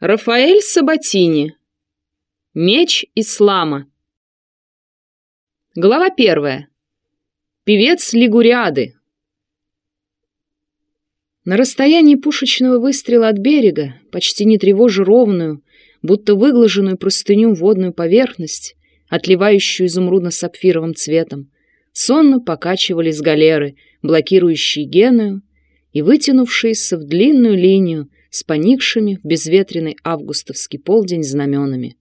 Рафаэль Сабатини. Меч ислама. Глава первая. Певец Лигуриады. На расстоянии пушечного выстрела от берега, почти не тревожа ровную, будто выглаженную простыню водную поверхность, отливающую изумрудно-сапфировым цветом, сонно покачивались галеры, блокирующие Геную и вытянувшиеся в длинную линию с поникшими в безветренный августовский полдень знаменами.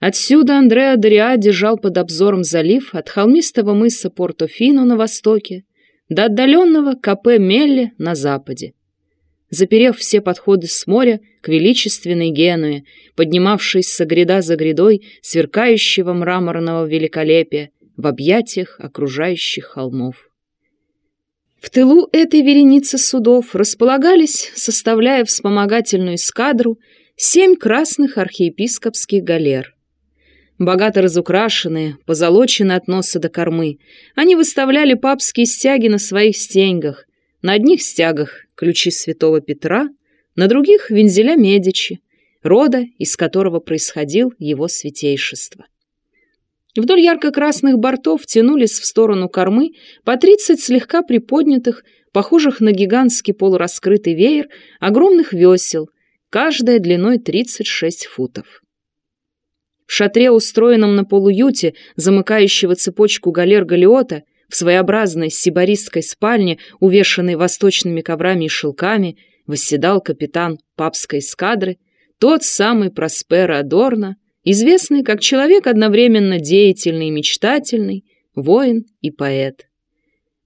Отсюда Андреа Дориа держал под обзором залив от холмистого мыса Порто-Фино на востоке до отдаленного Капе Мелли на западе. Заперев все подходы с моря к величественной Генуе, поднимавшейся гряда за грядой сверкающего мраморного великолепия в объятиях окружающих холмов. В тылу этой вереницы судов располагались, составляя вспомогательную эскадру, семь красных архиепископских галер. Богато разукрашенные, позолоченные от носа до кормы, они выставляли папские стяги на своих стеньгах, на одних стягах ключи святого Петра, на других — вензеля Медичи, рода, из которого происходил его святейшество. Вдоль ярко-красных бортов тянулись в сторону кормы по тридцать слегка приподнятых, похожих на гигантский полураскрытый веер, огромных весел, каждая длиной 36 футов. В шатре, устроенном на полуюте, замыкающего цепочку галер галиота, в своеобразной сибаристской спальне, увешанной восточными коврами и шелками, восседал капитан папской эскадры, тот самый Просперо Адорно, известный как человек одновременно деятельный и мечтательный, воин и поэт.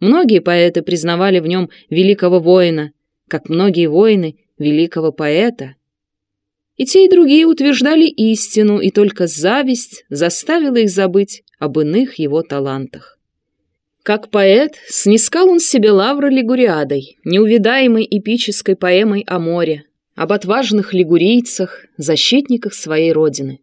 Многие поэты признавали в нем великого воина, как многие воины — великого поэта. И те, и другие утверждали истину, и только зависть заставила их забыть об иных его талантах. Как поэт снискал он себе лавры лигуриадой, неувидаемой эпической поэмой о море, об отважных лигурийцах, защитниках своей родины.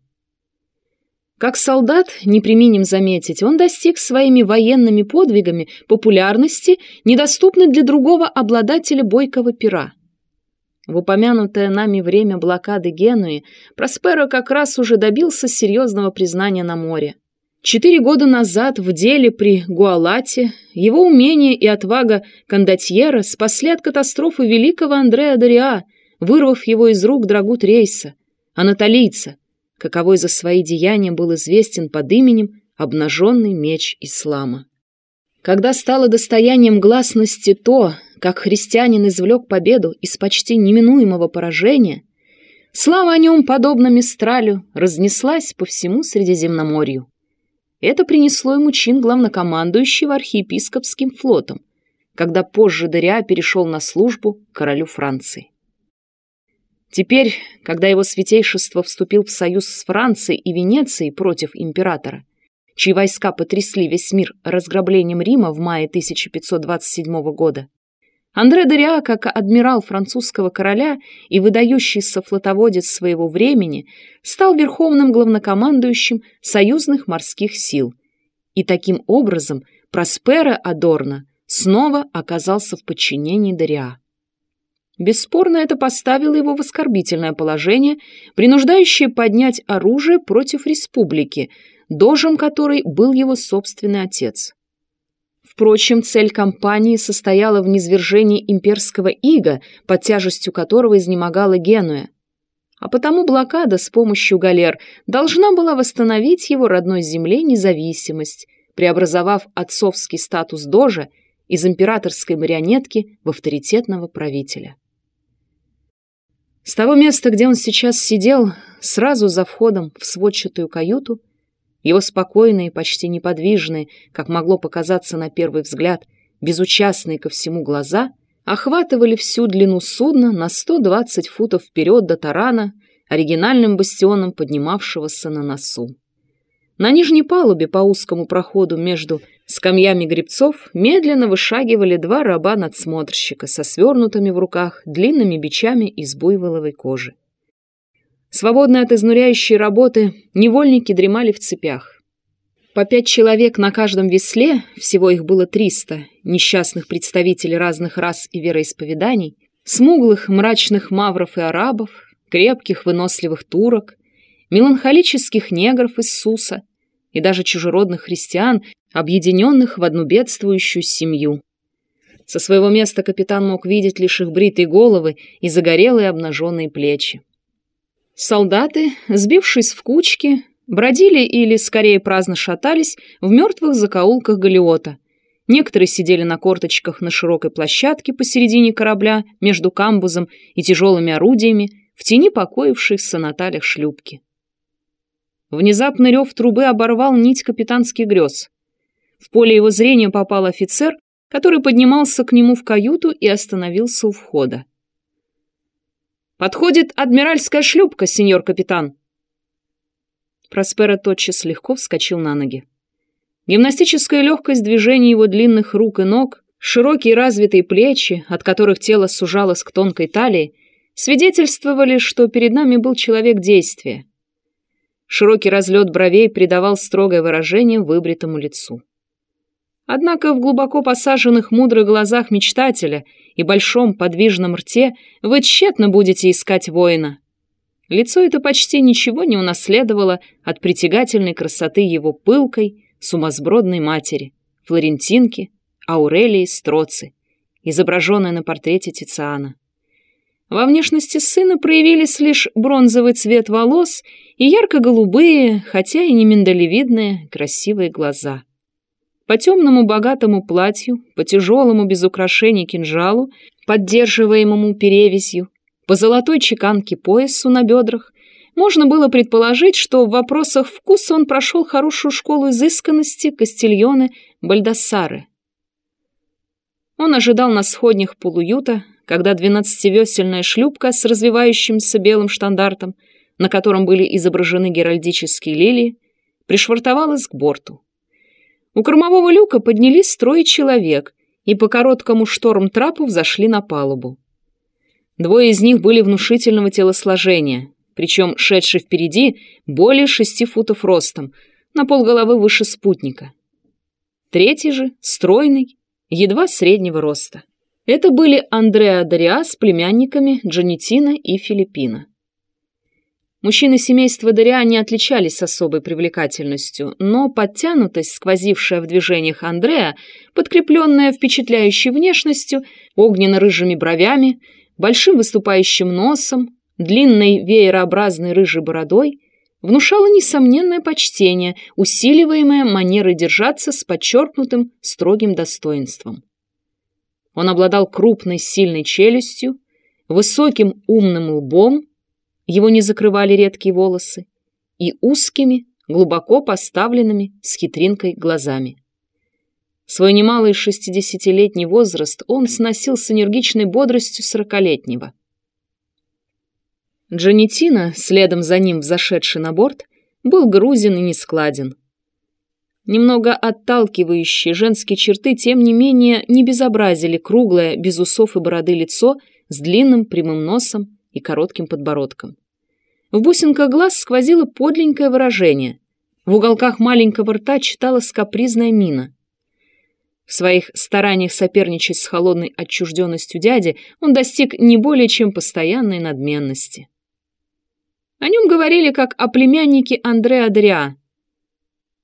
Как солдат, не применим заметить, он достиг своими военными подвигами популярности, недоступной для другого обладателя бойкого пера. В упомянутое нами время блокады Генуи Просперо как раз уже добился серьезного признания на море. Четыре года назад в деле при Гуалате его умение и отвага кондотьера спасли от катастрофы великого Андреа Дориа, вырвав его из рук драгут рейса, анатолийца, каковой за свои деяния был известен под именем «Обнаженный меч ислама». Когда стало достоянием гласности то, как христианин извлек победу из почти неминуемого поражения, слава о нем, подобно Мистралю, разнеслась по всему Средиземноморью. Это принесло ему чин главнокомандующего архиепископским флотом, когда позже Дориа перешел на службу королю Франции. Теперь, когда его святейшество вступил в союз с Францией и Венецией против императора, чьи войска потрясли весь мир разграблением Рима в мае 1527 года, Андре Дориа, как адмирал французского короля и выдающийся флотоводец своего времени, стал верховным главнокомандующим союзных морских сил. И таким образом Проспера Адорно снова оказался в подчинении Дориа. Бесспорно, это поставило его в оскорбительное положение, принуждающее поднять оружие против республики, дожем которой был его собственный отец. Впрочем, цель кампании состояла в низвержении имперского ига, под тяжестью которого изнемогала Генуя. А потому блокада с помощью галер должна была восстановить его родной земле независимость, преобразовав отцовский статус дожа из императорской марионетки в авторитетного правителя. С того места, где он сейчас сидел, сразу за входом в сводчатую каюту, его спокойные, почти неподвижные, как могло показаться на первый взгляд, безучастные ко всему глаза, охватывали всю длину судна на 120 футов вперед до тарана, оригинальным бастионом поднимавшегося на носу. На нижней палубе по узкому проходу между скамьями гребцов медленно вышагивали два раба-надсмотрщика со свернутыми в руках длинными бичами из буйволовой кожи. Свободные от изнуряющей работы, невольники дремали в цепях. По пять человек на каждом весле, всего их было триста, несчастных представителей разных рас и вероисповеданий, смуглых, мрачных мавров и арабов, крепких выносливых турок, меланхолических негров из Суса и даже чужеродных христиан, объединенных в одну бедствующую семью. Со своего места капитан мог видеть лишь их бритые головы и загорелые обнаженные плечи. Солдаты, сбившись в кучки, бродили или, скорее, праздно шатались в мертвых закоулках галиота. Некоторые сидели на корточках на широкой площадке посередине корабля между камбузом и тяжелыми орудиями, в тени покоившихся на талях шлюпки. Внезапный рев трубы оборвал нить капитанских грез. В поле его зрения попал офицер, который поднимался к нему в каюту и остановился у входа. «Подходит адмиральская шлюпка, сеньор капитан!» Проспера тотчас легко вскочил на ноги. Гимнастическая легкость движений его длинных рук и ног, широкие развитые плечи, от которых тело сужалось к тонкой талии, свидетельствовали, что перед нами был человек действия. Широкий разлет бровей придавал строгое выражение выбритому лицу. Однако в глубоко посаженных мудрых глазах мечтателя и большом подвижном рте вы тщетно будете искать воина. Лицо это почти ничего не унаследовало от притягательной красоты его пылкой, сумасбродной матери, Флорентинки, Аурелии Строци, изображенной на портрете Тициана. Во внешности сына проявились лишь бронзовый цвет волос и ярко-голубые, хотя и не миндалевидные, красивые глаза. По темному богатому платью, по тяжелому без украшений кинжалу, поддерживаемому перевязью, по золотой чеканке поясу на бедрах, можно было предположить, что в вопросах вкуса он прошел хорошую школу изысканности Кастильоны Бальдассары. Он ожидал на сходнях полуюта, когда двенадцативесельная шлюпка с развивающимся белым штандартом, на котором были изображены геральдические лилии, пришвартовалась к борту. У кормового люка поднялись трое человек и по короткому шторм-трапу взошли на палубу. Двое из них были внушительного телосложения, причем шедший впереди более шести футов ростом, на полголовы выше спутника. Третий же, стройный, едва среднего роста. Это были Андреа Дориа с племянниками Джанетина и Филиппина. Мужчины семейства Дориа не отличались особой привлекательностью, но подтянутость, сквозившая в движениях Андрея, подкрепленная впечатляющей внешностью, огненно-рыжими бровями, большим выступающим носом, длинной веерообразной рыжей бородой, внушала несомненное почтение, усиливаемое манерой держаться с подчеркнутым строгим достоинством. Он обладал крупной сильной челюстью, высоким умным лбом, его не закрывали редкие волосы, и узкими, глубоко поставленными с хитринкой глазами. Свой немалый шестидесятилетний возраст он сносил с энергичной бодростью сорокалетнего. Джанетина, следом за ним взошедший на борт, был грузин и нескладен. Немного отталкивающие женские черты, тем не менее, не безобразили круглое, без усов и бороды лицо с длинным прямым носом и коротким подбородком. В бусинках глаз сквозило подленькое выражение. В уголках маленького рта читалась капризная мина. В своих стараниях соперничать с холодной отчужденностью дяди он достиг не более чем постоянной надменности. О нем говорили как о племяннике Андреа Адриа.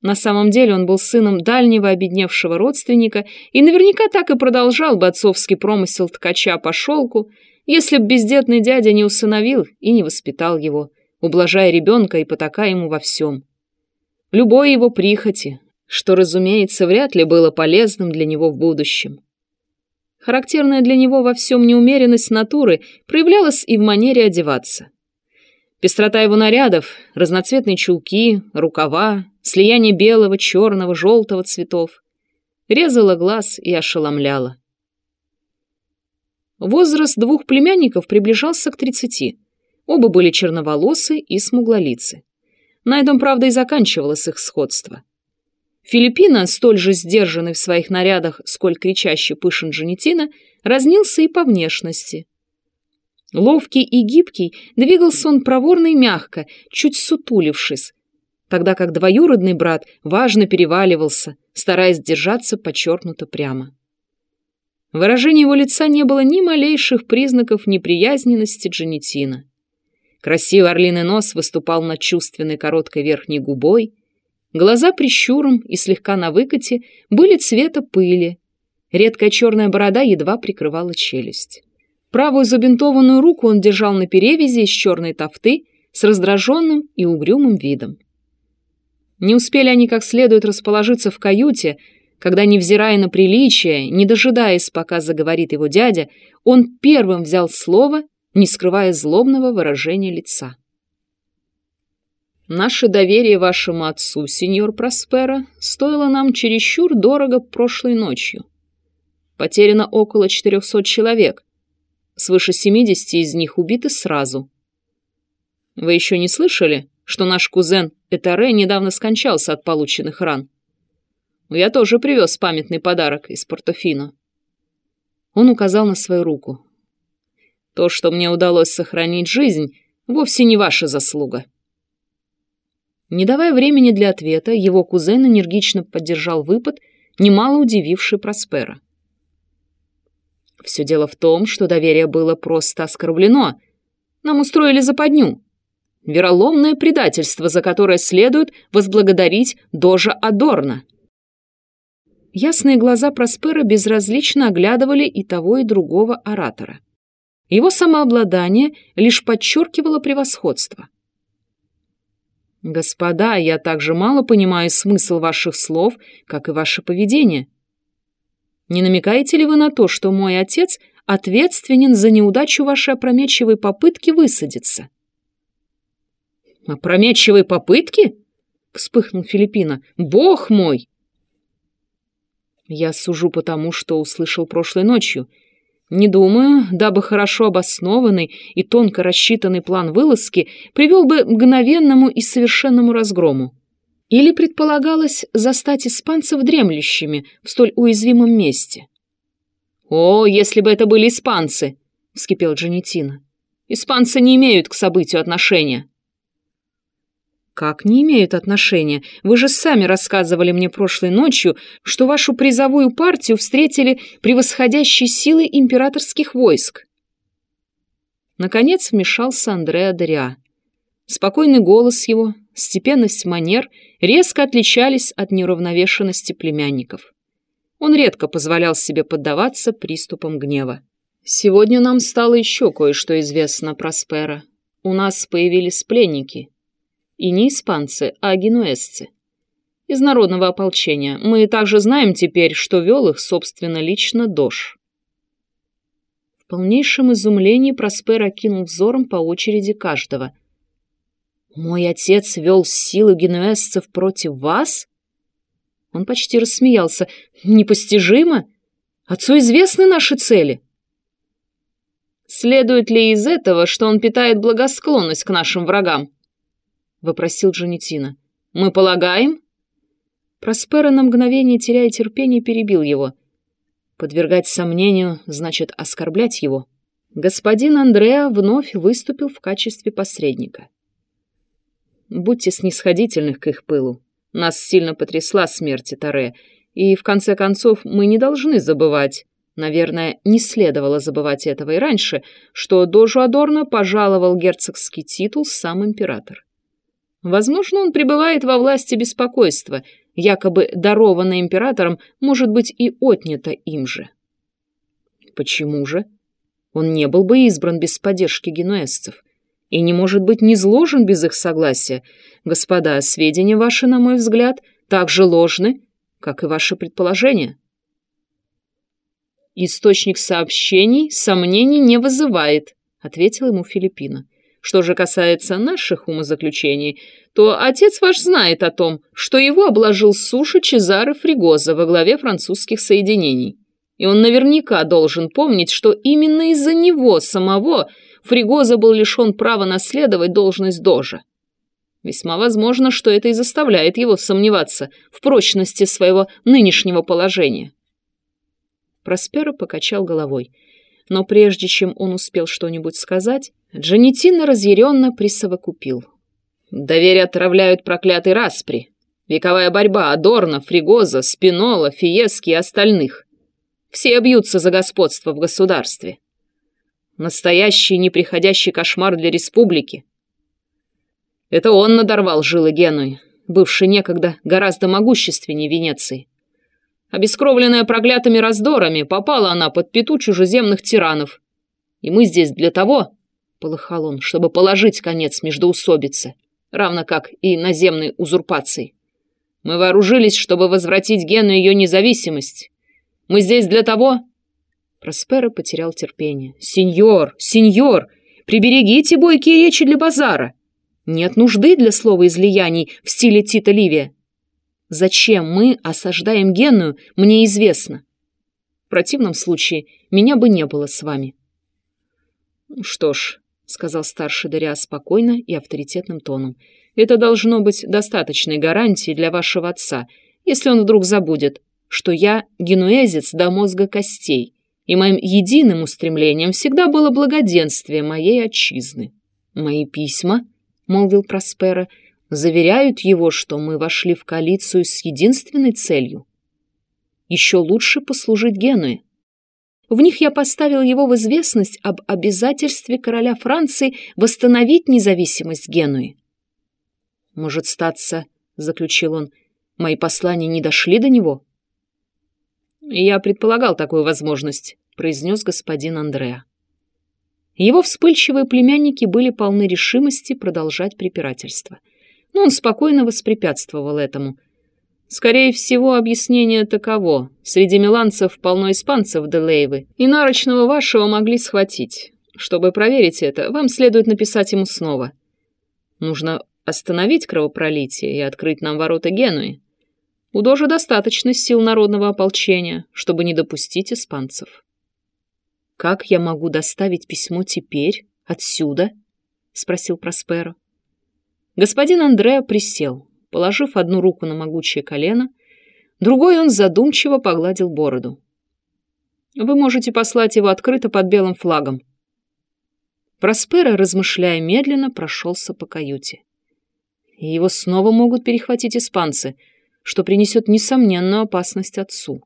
На самом деле он был сыном дальнего обедневшего родственника и наверняка так и продолжал бы отцовский промысел ткача по шелку, если б бездетный дядя не усыновил и не воспитал его, ублажая ребенка и потакая ему во всем. Любой его прихоти, что, разумеется, вряд ли было полезным для него в будущем. Характерная для него во всем неумеренность натуры проявлялась и в манере одеваться. Пестрота его нарядов, разноцветные чулки, рукава, слияние белого, черного, желтого цветов резала глаз и ошеломляла. Возраст двух племянников приближался к тридцати. Оба были черноволосы и смуглолицы. На этом, правда, и заканчивалось их сходство. Филиппина, столь же сдержанный в своих нарядах, сколь кричащий пышен Джанетина, разнился и по внешности. Ловкий и гибкий, двигался он проворно и мягко, чуть сутулившись, тогда как двоюродный брат важно переваливался, стараясь держаться подчеркнуто прямо. Выражение его лица не было ни малейших признаков неприязненности Джанетина. Красивый орлиный нос выступал над чувственной короткой верхней губой, глаза прищуром и слегка на выкате были цвета пыли, редкая черная борода едва прикрывала челюсть. Правую забинтованную руку он держал на перевязи из черной тофты с раздраженным и угрюмым видом. Не успели они как следует расположиться в каюте, когда, невзирая на приличие, не дожидаясь, пока заговорит его дядя, он первым взял слово, не скрывая злобного выражения лица. «Наше доверие вашему отцу, сеньор Проспера, стоило нам чересчур дорого прошлой ночью. Потеряно около 400 человек, свыше 70 из них убиты сразу. Вы еще не слышали, что наш кузен Этаре недавно скончался от полученных ран? Я тоже привез памятный подарок из Портофино. Он указал на свою руку. То, что мне удалось сохранить жизнь, вовсе не ваша заслуга. Не давая времени для ответа, его кузен энергично поддержал выпад, немало удививший Проспера. Все дело в том, что доверие было просто оскорблено. Нам устроили западню. Вероломное предательство, за которое следует возблагодарить Дожа Адорна. Ясные глаза Проспера безразлично оглядывали и того, и другого оратора. Его самообладание лишь подчеркивало превосходство. «Господа, я также мало понимаю смысл ваших слов, как и ваше поведение», не намекаете ли вы на то, что мой отец ответственен за неудачу вашей опрометчивой попытки высадиться?» «Опрометчивой попытки?» — вспыхнул Филиппина. «Бог мой!» «Я сужу потому, что услышал прошлой ночью. Не думаю, дабы хорошо обоснованный и тонко рассчитанный план вылазки привел бы мгновенному и совершенному разгрому. Или предполагалось застать испанцев дремлющими в столь уязвимом месте? «О, если бы это были испанцы!» — вскипел Джанетина. «Испанцы не имеют к событию отношения». «Как не имеют отношения? Вы же сами рассказывали мне прошлой ночью, что вашу призовую партию встретили превосходящие силы императорских войск». Наконец вмешался Андреа Дориа. Спокойный голос его, степенность манер резко отличались от неуравновешенности племянников. Он редко позволял себе поддаваться приступам гнева. «Сегодня нам стало еще кое-что известно про Спера. У нас появились пленники. И не испанцы, а генуэзцы. Из народного ополчения. Мы также знаем теперь, что вел их, собственно, лично Дош». В полнейшем изумлении Проспер окинул взором по очереди каждого – «Мой отец вел силы генуэзцев против вас?» Он почти рассмеялся. «Непостижимо! Отцу известны наши цели!» «Следует ли из этого, что он питает благосклонность к нашим врагам?» — вопросил Джанетина. «Мы полагаем?» Проспера на мгновение, теряя терпение, перебил его. Подвергать сомнению значит оскорблять его. Господин Андреа вновь выступил в качестве посредника. Будьте снисходительны к их пылу. Нас сильно потрясла смерть Таре, и, в конце концов, мы не должны забывать, наверное, не следовало забывать этого и раньше, что Дожу Адорно пожаловал герцогский титул сам император. Возможно, он пребывает во власти беспокойства, якобы дарованное императором может быть и отнято им же. Почему же? Он не был бы избран без поддержки генуэзцев и не может быть низложен без их согласия. Господа, сведения ваши, на мой взгляд, так же ложны, как и ваши предположения. Источник сообщений сомнений не вызывает, ответил ему Филиппина. Что же касается наших умозаключений, то отец ваш знает о том, что его обложил суши Чезаро Фригоза во главе французских соединений. И он наверняка должен помнить, что именно из-за него самого Фригоза был лишен права наследовать должность дожа. Весьма возможно, что это и заставляет его сомневаться в прочности своего нынешнего положения. Просперо покачал головой. Но прежде чем он успел что-нибудь сказать, Джанетина разъяренно присовокупил. «Доверие отравляют проклятый распри. Вековая борьба Адорна, Фригоза, Спинола, Фиески и остальных. Все бьются за господство в государстве. Настоящий неприходящий кошмар для республики. Это он надорвал жилы Генуи, бывший некогда гораздо могущественнее Венеции. Обескровленная проклятыми раздорами, попала она под пету чужеземных тиранов. И мы здесь для того, — полыхал он, — чтобы положить конец междоусобице, равно как и наземной узурпации. Мы вооружились, чтобы возвратить Гену ее независимость. Мы здесь для того...» Просперо потерял терпение. «Сеньор, сеньор, приберегите бойкие речи для базара. Нет нужды для слова излияний в стиле Тита Ливия. Зачем мы осаждаем Генную, мне известно. В противном случае меня бы не было с вами». «Что ж», — сказал старший Дарья спокойно и авторитетным тоном, — это должно быть достаточной гарантией для вашего отца, если он вдруг забудет, что я генуэзец до мозга костей, и моим единым устремлением всегда было благоденствие моей отчизны. Мои письма, — молвил Проспера, — заверяют его, что мы вошли в коалицию с единственной целью — еще лучше послужить Генуе. В них я поставил его в известность об обязательстве короля Франции восстановить независимость Генуи. Может, статься, — заключил он, — мои послания не дошли до него? Я предполагал такую возможность, — произнес господин Андреа. Его вспыльчивые племянники были полны решимости продолжать препирательство. Но он спокойно воспрепятствовал этому. Скорее всего, объяснение таково. Среди миланцев полно испанцев Делейвы, и нарочного вашего могли схватить. Чтобы проверить это, вам следует написать ему снова. Нужно остановить кровопролитие и открыть нам ворота Генуи. У Дожа достаточно сил народного ополчения, чтобы не допустить испанцев. «Как я могу доставить письмо теперь, отсюда?» — спросил Просперо. Господин Андреа присел, положив одну руку на могучее колено, другой он задумчиво погладил бороду. «Вы можете послать его открыто под белым флагом». Проспера, размышляя медленно, прошелся по каюте и его снова могут перехватить испанцы, что принесет несомненную опасность отцу.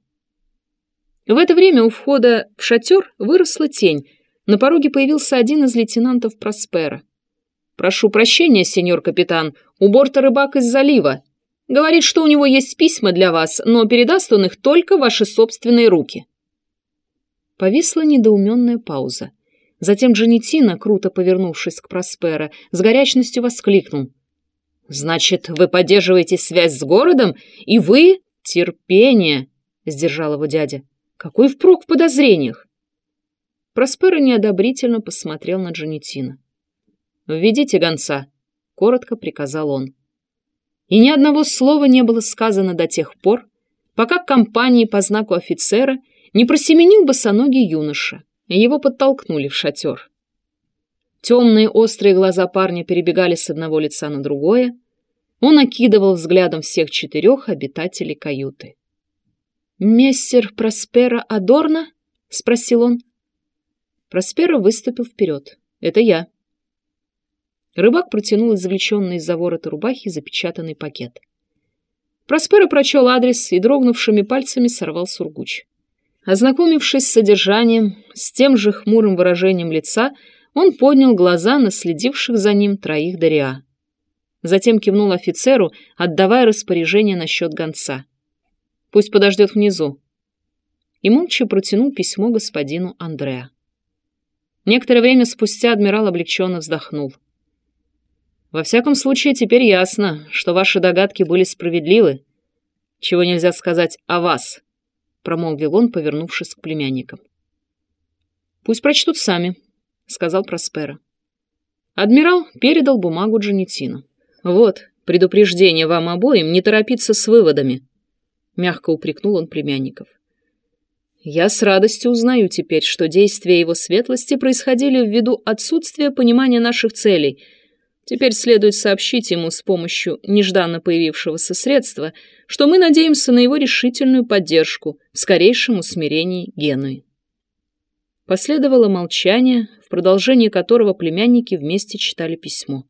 В это время у входа в шатер выросла тень. На пороге появился один из лейтенантов Проспера. «Прошу прощения, сеньор капитан, у борта рыбак из залива. Говорит, что у него есть письма для вас, но передаст он их только ваши собственные руки». Повисла недоуменная пауза. Затем Джанетина, круто повернувшись к Проспера, с горячностью воскликнул. «Значит, вы поддерживаете связь с городом, и вы...» «Терпение!» — сдержал его дядя. «Какой впрок в подозрениях?» Проспера неодобрительно посмотрел на Джанетина. «Введите гонца», — коротко приказал он. И ни одного слова не было сказано до тех пор, пока к компании по знаку офицера не просеменил босоногий юноша, его подтолкнули в шатер. Темные острые глаза парня перебегали с одного лица на другое. Он окидывал взглядом всех четырех обитателей каюты. «Мессер Проспера Адорна?» — спросил он. Проспера выступил вперед. «Это я». Рыбак протянул извлеченный из-за ворота рубахи запечатанный пакет. Проспера прочел адрес и дрогнувшими пальцами сорвал сургуч. Ознакомившись с содержанием, с тем же хмурым выражением лица, он поднял глаза на следивших за ним троих Дариа. Затем кивнул офицеру, отдавая распоряжение насчет гонца. «Пусть подождет внизу». И молча протянул письмо господину Андреа. Некоторое время спустя адмирал облегченно вздохнул. «Во всяком случае, теперь ясно, что ваши догадки были справедливы. Чего нельзя сказать о вас», — промолвил он, повернувшись к племянникам. «Пусть прочтут сами», — сказал Проспера. Адмирал передал бумагу Джанетину. «Вот, предупреждение вам обоим не торопиться с выводами», — мягко упрекнул он племянников. «Я с радостью узнаю теперь, что действия его светлости происходили ввиду отсутствия понимания наших целей. Теперь следует сообщить ему с помощью нежданно появившегося средства, что мы надеемся на его решительную поддержку в скорейшем усмирении Генуи». Последовало молчание, в продолжении которого племянники вместе читали письмо.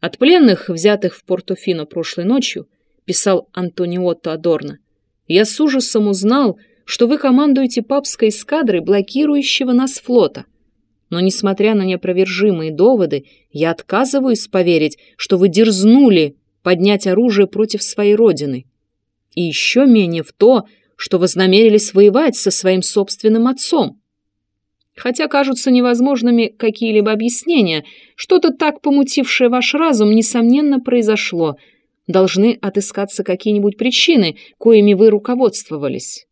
От пленных, взятых в Портофино прошлой ночью, писал Антониотто Адорно, я с ужасом узнал, что вы командуете папской эскадрой блокирующего нас флота. Но, несмотря на неопровержимые доводы, я отказываюсь поверить, что вы дерзнули поднять оружие против своей родины. И еще менее в то, что вознамерились воевать со своим собственным отцом. Хотя кажутся невозможными какие-либо объяснения, что-то так помутившее ваш разум, несомненно, произошло. Должны отыскаться какие-нибудь причины, коими вы руководствовались.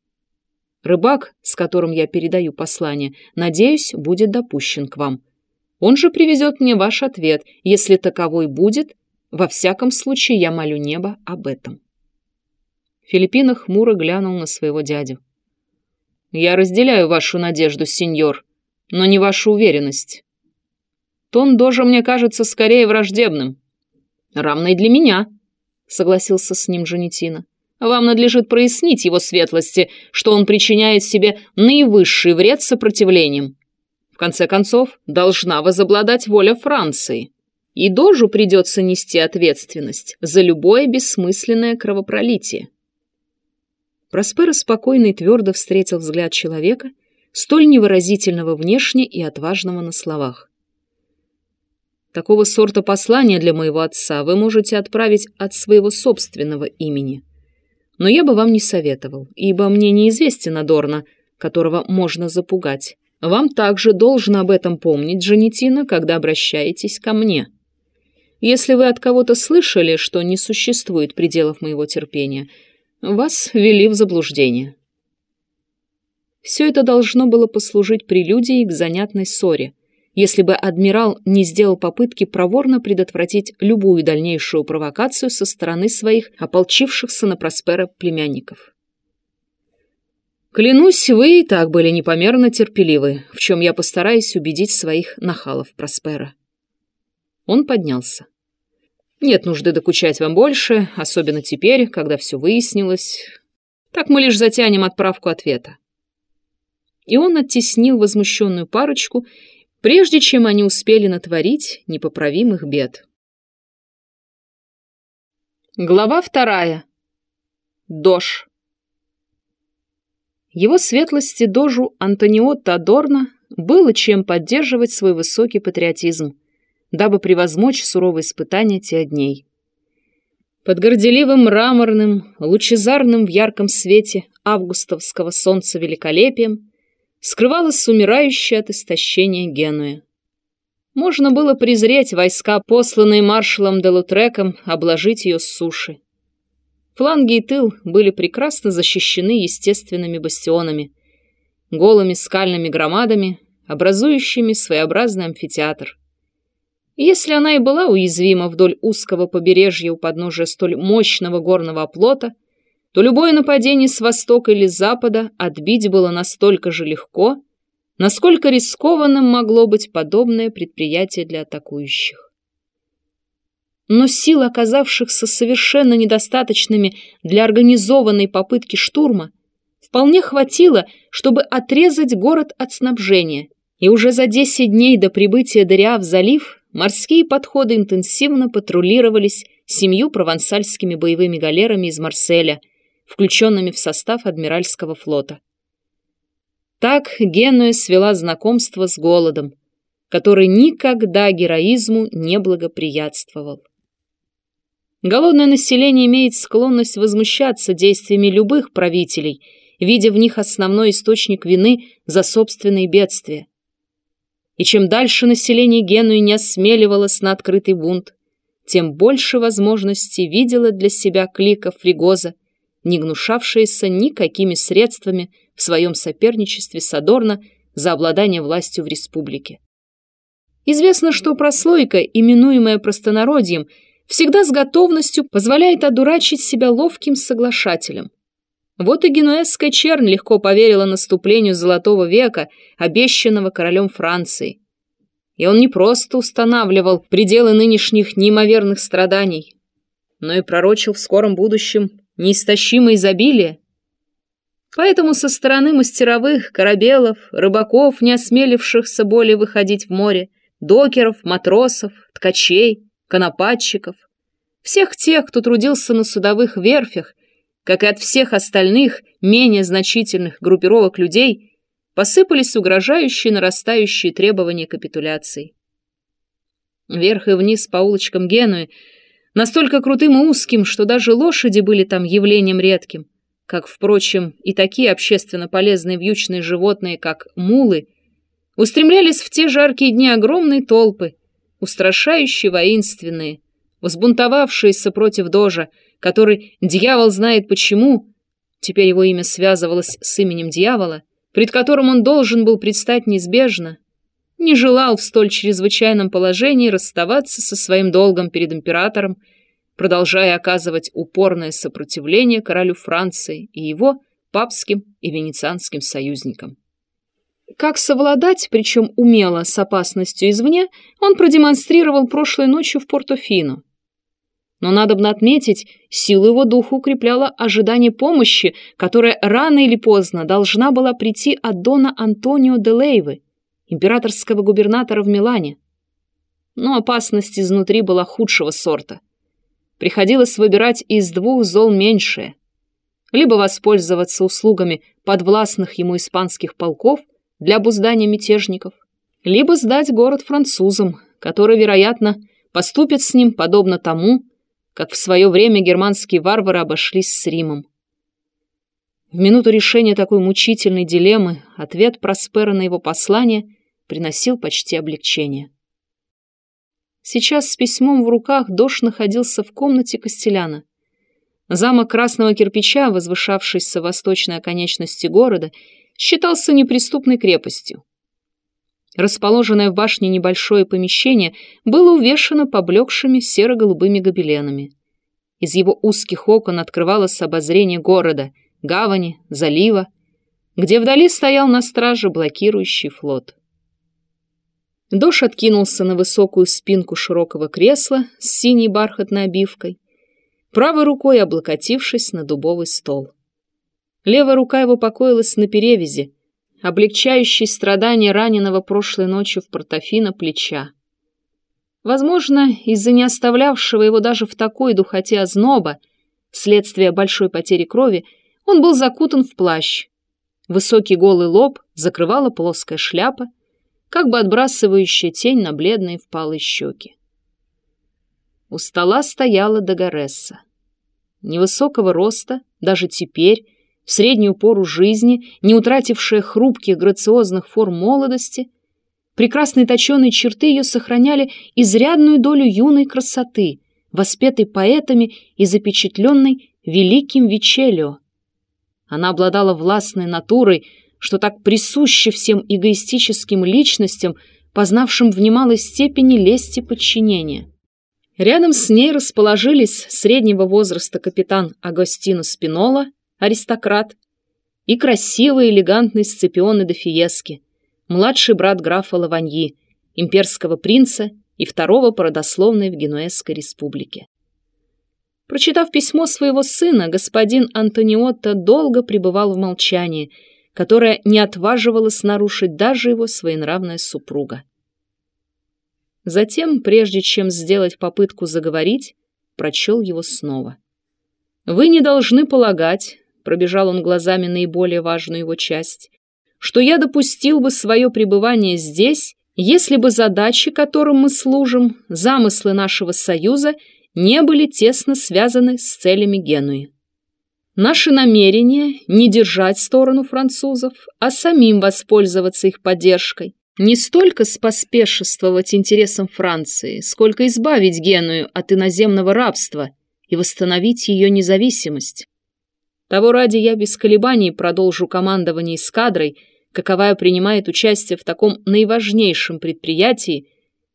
Рыбак, с которым я передаю послание, надеюсь, будет допущен к вам. Он же привезет мне ваш ответ, если таковой будет. Во всяком случае, я молю небо об этом. Филиппина хмуро глянул на своего дядю. «Я разделяю вашу надежду, сеньор, но не вашу уверенность. Тон Дожа мне кажется скорее враждебным. Равный для меня», — согласился с ним Жанетина. Вам надлежит прояснить его светлости, что он причиняет себе наивысший вред сопротивлением. В конце концов, должна возобладать воля Франции. И Дожу придется нести ответственность за любое бессмысленное кровопролитие. Проспера спокойно и твердо встретил взгляд человека, столь невыразительного внешне и отважного на словах. Такого сорта послания для моего отца вы можете отправить от своего собственного имени – но я бы вам не советовал, ибо мне неизвестен Адорно, которого можно запугать. Вам также должно об этом помнить, Жанетина, когда обращаетесь ко мне. Если вы от кого-то слышали, что не существует пределов моего терпения, вас ввели в заблуждение. Все это должно было послужить прелюдией к занятной ссоре — если бы адмирал не сделал попытки проворно предотвратить любую дальнейшую провокацию со стороны своих ополчившихся на Проспера племянников. Клянусь, вы и так были непомерно терпеливы, в чем я постараюсь убедить своих нахалов Проспера. Он поднялся. Нет нужды докучать вам больше, особенно теперь, когда все выяснилось. Так мы лишь затянем отправку ответа. И он оттеснил возмущенную парочку прежде чем они успели натворить непоправимых бед. Глава вторая. Дож. Его светлости дожу Антониотто Адорно было чем поддерживать свой высокий патриотизм, дабы превозмочь суровые испытания тех дней. Под горделивым мраморным, лучезарным в ярком свете августовского солнца великолепием скрывалась умирающая от истощения Генуя. Можно было презреть войска, посланные маршалом Делутреком, обложить ее с суши. Фланги и тыл были прекрасно защищены естественными бастионами, голыми скальными громадами, образующими своеобразный амфитеатр. Если она и была уязвима вдоль узкого побережья у подножия столь мощного горного оплота, то любое нападение с востока или запада отбить было настолько же легко, насколько рискованным могло быть подобное предприятие для атакующих. Но сил, оказавшихся совершенно недостаточными для организованной попытки штурма, вполне хватило, чтобы отрезать город от снабжения, и уже за 10 дней до прибытия Дориа в залив морские подходы интенсивно патрулировались семью провансальскими боевыми галерами из Марселя – включенными в состав Адмиральского флота. Так Генуя свела знакомство с голодом, который никогда героизму не благоприятствовал. Голодное население имеет склонность возмущаться действиями любых правителей, видя в них основной источник вины за собственные бедствия. И чем дальше население Генуи не осмеливалось на открытый бунт, тем больше возможностей видела для себя клика Фригоза не гнушавшаяся никакими средствами в своем соперничестве с Адорно за обладание властью в республике. Известно, что прослойка, именуемая простонародьем, всегда с готовностью позволяет одурачить себя ловким соглашателем. Вот и генуэзская чернь легко поверила наступлению Золотого века, обещанного королем Франции. И он не просто устанавливал пределы нынешних неимоверных страданий, но и пророчил в скором будущем неистощимое изобилие. Поэтому со стороны мастеровых, корабелов, рыбаков, не осмелившихся более выходить в море, докеров, матросов, ткачей, конопатчиков, всех тех, кто трудился на судовых верфях, как и от всех остальных, менее значительных группировок людей, посыпались угрожающие нарастающие требования капитуляции. Вверх и вниз по улочкам Генуи, настолько крутым и узким, что даже лошади были там явлением редким, как, впрочем, и такие общественно полезные вьючные животные, как мулы, устремлялись в те жаркие дни огромные толпы, устрашающие воинственные, возбунтовавшиеся против Дожа, который, дьявол знает почему, теперь его имя связывалось с именем дьявола, пред которым он должен был предстать неизбежно, не желал в столь чрезвычайном положении расставаться со своим долгом перед императором, продолжая оказывать упорное сопротивление королю Франции и его папским и венецианским союзникам. Как совладать, причем умело, с опасностью извне, он продемонстрировал прошлой ночью в Портофино. Но надо бы отметить, силу его духа укрепляло ожидание помощи, которая рано или поздно должна была прийти от дона Антонио де Лейвы, императорского губернатора в Милане. Но опасность изнутри была худшего сорта. Приходилось выбирать из двух зол меньшее. Либо воспользоваться услугами подвластных ему испанских полков для обуздания мятежников, либо сдать город французам, которые, вероятно, поступят с ним подобно тому, как в свое время германские варвары обошлись с Римом. В минуту решения такой мучительной дилеммы ответ Проспера на его послание приносил почти облегчение. Сейчас с письмом в руках Дош находился в комнате Костеляна. Замок красного кирпича, возвышавшийся в восточной оконечности города, считался неприступной крепостью. Расположенное в башне небольшое помещение было увешано поблекшими серо-голубыми гобеленами. Из его узких окон открывалось обозрение города — гавани, залива, где вдали стоял на страже блокирующий флот. Дош откинулся на высокую спинку широкого кресла с синей бархатной обивкой, правой рукой облокотившись на дубовый стол. Левая рука его покоилась на перевязи, облегчающей страдания раненого прошлой ночью в Портофино плеча. Возможно, из-за не оставлявшего его даже в такой духоте озноба, следствие большой потери крови, он был закутан в плащ. Высокий голый лоб закрывала плоская шляпа, как бы отбрасывающая тень на бледные впалые щеки. У стола стояла Дагаресса. Невысокого роста, даже теперь, в среднюю пору жизни, не утратившая хрупких грациозных форм молодости, прекрасные точеные черты ее сохраняли изрядную долю юной красоты, воспетой поэтами и запечатленной великим Вичелио, она обладала властной натурой, что так присуще всем эгоистическим личностям, познавшим в немалой степени лесть и подчинение. Рядом с ней расположились среднего возраста капитан Агостино Спинола, аристократ, и красивый элегантный Сципионы де Фиески, младший брат графа Лаваньи, имперского принца и второго по родословной в Генуэзской республике. Прочитав письмо своего сына, господин Антониотто долго пребывал в молчании, которое не отваживалось нарушить даже его своенравная супруга. Затем, прежде чем сделать попытку заговорить, прочел его снова. «Вы не должны полагать», — пробежал он глазами наиболее важную его часть, «что я допустил бы свое пребывание здесь, если бы задачи, которым мы служим, замыслы нашего союза — не были тесно связаны с целями Генуи. Наше намерение не держать сторону французов, а самим воспользоваться их поддержкой, не столько споспешествовать интересам Франции, сколько избавить Геную от иноземного рабства и восстановить ее независимость. Того ради я без колебаний продолжу командование эскадрой, каковая принимает участие в таком наиважнейшем предприятии,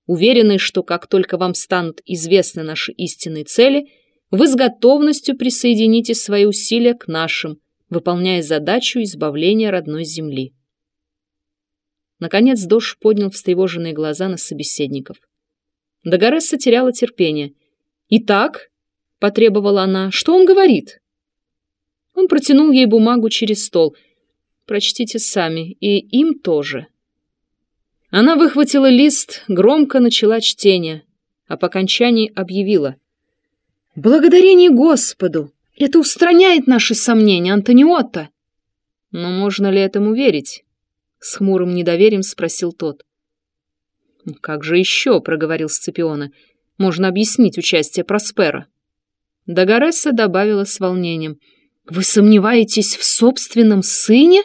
уверены, что как только вам станут известны наши истинные цели, вы с готовностью присоедините свои усилия к нашим, выполняя задачу избавления родной земли. Наконец Дош поднял встревоженные глаза на собеседников. Дагоресса теряла терпение. «Итак?» — потребовала она. «Что он говорит?» Он протянул ей бумагу через стол. «Прочтите сами, и им тоже». Она выхватила лист, громко начала чтение, а по окончании объявила. «Благодарение Господу! Это устраняет наши сомнения, Антониотта!» «Но можно ли этому верить?» С хмурым недоверием спросил тот. «Как же еще?» — проговорил Сципиона. «Можно объяснить участие Проспера». Дагоресса добавила с волнением. «Вы сомневаетесь в собственном сыне?»